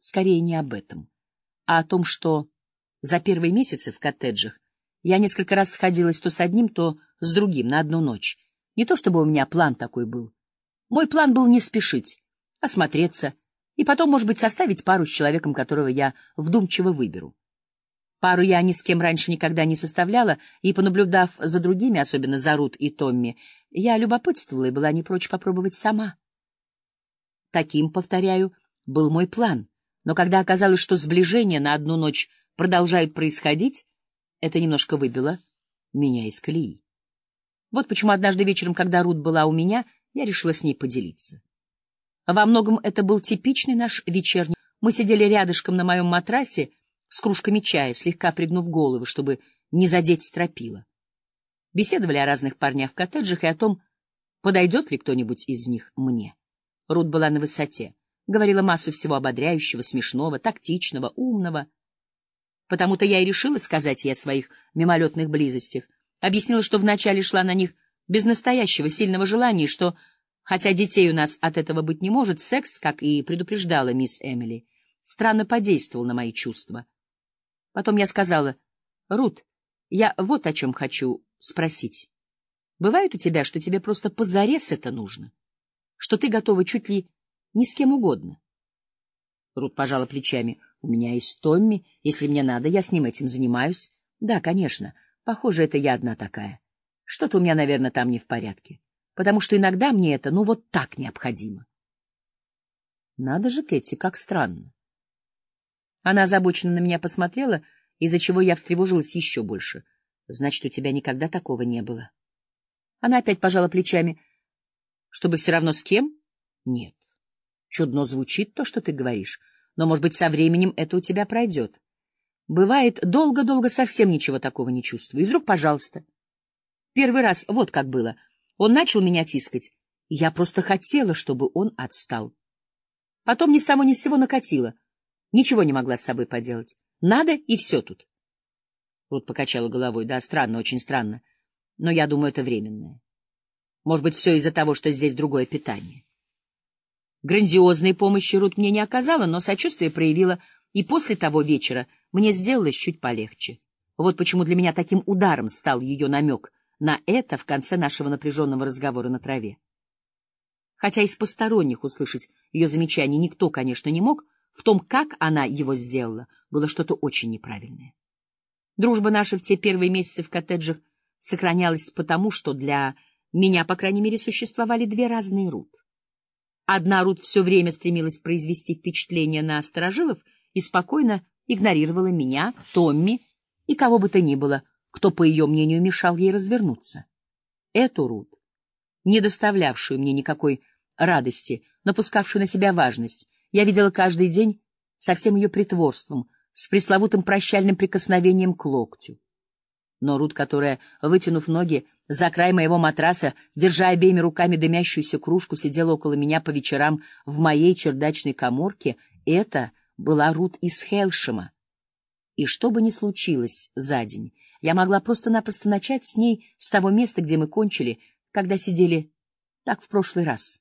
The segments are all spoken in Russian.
скорее не об этом, а о том, что за первые месяцы в коттеджах я несколько раз сходилась то с одним, то с другим на одну ночь. Не то чтобы у меня план такой был. Мой план был не спешить, осмотреться и потом, может быть, составить пару с человеком, которого я вдумчиво выберу. Пару я ни с кем раньше никогда не составляла, и, понаблюдав за другими, особенно за Рут и Томми, я любопытствовала и была не прочь попробовать сама. Таким, повторяю, был мой план. Но когда оказалось, что сближение на одну ночь продолжает происходить, это немножко выбило меня из колеи. Вот почему однажды вечером, когда Рут была у меня, я решила с ней поделиться. Во многом это был типичный наш вечерний. Мы сидели рядышком на моем матрасе, с кружками чая, слегка пригнув головы, чтобы не задеть стропила. Беседовали о разных парнях в коттеджах и о том, подойдет ли кто-нибудь из них мне. Рут была на высоте, говорила массу всего ободряющего, смешного, тактичного, умного. Потому-то я и решила сказать ей о своих мимолетных близостях. Объяснила, что вначале шла на них без настоящего сильного желания, что, хотя детей у нас от этого быть не может, секс, как и предупреждала мисс Эмили, странно подействовал на мои чувства. Потом я сказала, «Рут, я вот о чем хочу спросить. Бывает у тебя, что тебе просто позарез это нужно? Что ты готова чуть ли не с кем угодно?» Рут пожала плечами. «У меня есть Томми. Если мне надо, я с ним этим занимаюсь. Да, конечно. Похоже, это я одна такая. Что-то у меня, наверное, там не в порядке. Потому что иногда мне это, ну, вот так необходимо». Надо же, Кэти, как странно. Она озабоченно на меня посмотрела, из-за чего я встревожилась еще больше. Значит, у тебя никогда такого не было. Она опять пожала плечами. Чтобы все равно с кем? Нет. Чудно звучит то, что ты говоришь, но, может быть, со временем это у тебя пройдет. Бывает, долго-долго совсем ничего такого не чувствую, и вдруг, пожалуйста. Первый раз вот как было. Он начал меня тискать, я просто хотела, чтобы он отстал. Потом ни с того ни с сего накатило — Ничего не могла с собой поделать. Надо, и все тут. Рут покачала головой. Да, странно, очень странно. Но я думаю, это временное. Может быть, все из-за того, что здесь другое питание. Грандиозной помощи Рут мне не оказала, но сочувствие проявила, и после того вечера мне сделалось чуть полегче. Вот почему для меня таким ударом стал ее намек на это в конце нашего напряженного разговора на траве. Хотя из посторонних услышать ее замечание никто, конечно, не мог, в том, как она его сделала, было что-то очень неправильное. Дружба наша в те первые месяцы в коттеджах сохранялась потому, что для меня, по крайней мере, существовали две разные Рут. Одна Рут все время стремилась произвести впечатление на сторожилов и спокойно игнорировала меня, Томми и кого бы то ни было, кто, по ее мнению, мешал ей развернуться. Эту Рут, не доставлявшую мне никакой радости, напускавшую на себя важность, я видела каждый день со всем ее притворством, с пресловутым прощальным прикосновением к локтю. Но Рут, которая, вытянув ноги за край моего матраса, держа обеими руками дымящуюся кружку, сидела около меня по вечерам в моей чердачной коморке, это была Рут из Хелшема. И что бы ни случилось за день, я могла просто-напросто начать с ней с того места, где мы кончили, когда сидели так в прошлый раз.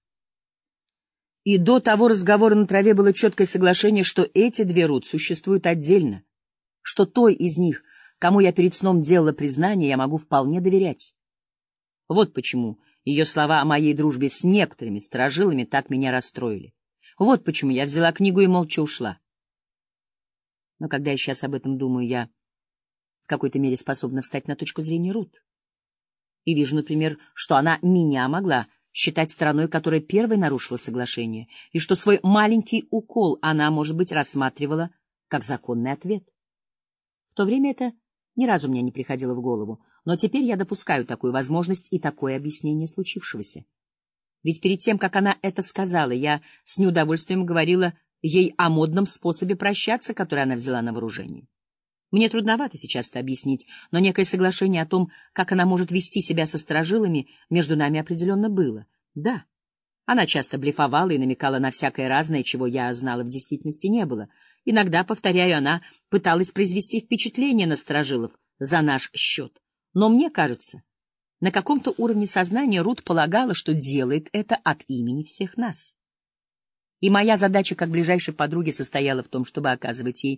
И до того разговора на траве было четкое соглашение, что эти две Рут существуют отдельно, что той из них, кому я перед сном делала признание, я могу вполне доверять. Вот почему ее слова о моей дружбе с некоторыми сторожилами так меня расстроили. Вот почему я взяла книгу и молча ушла. Но когда я сейчас об этом думаю, я в какой-то мере способна встать на точку зрения Рут. И вижу, например, что она меня могла считать страной, которая первой нарушила соглашение, и что свой маленький укол она, может быть, рассматривала как законный ответ. В то время это ни разу мне не приходило в голову, но теперь я допускаю такую возможность и такое объяснение случившегося. Ведь перед тем, как она это сказала, я с неудовольствием говорила ей о модном способе прощаться, который она взяла на вооружение. Мне трудновато сейчас это объяснить, но некое соглашение о том, как она может вести себя со сторожилами, между нами определенно было. Да, она часто блефовала и намекала на всякое разное, чего я знала в действительности не было. Иногда, повторяю, она пыталась произвести впечатление на сторожилов за наш счет. Но мне кажется, на каком-то уровне сознания Рут полагала, что делает это от имени всех нас. И моя задача как ближайшей подруги состояла в том, чтобы оказывать ей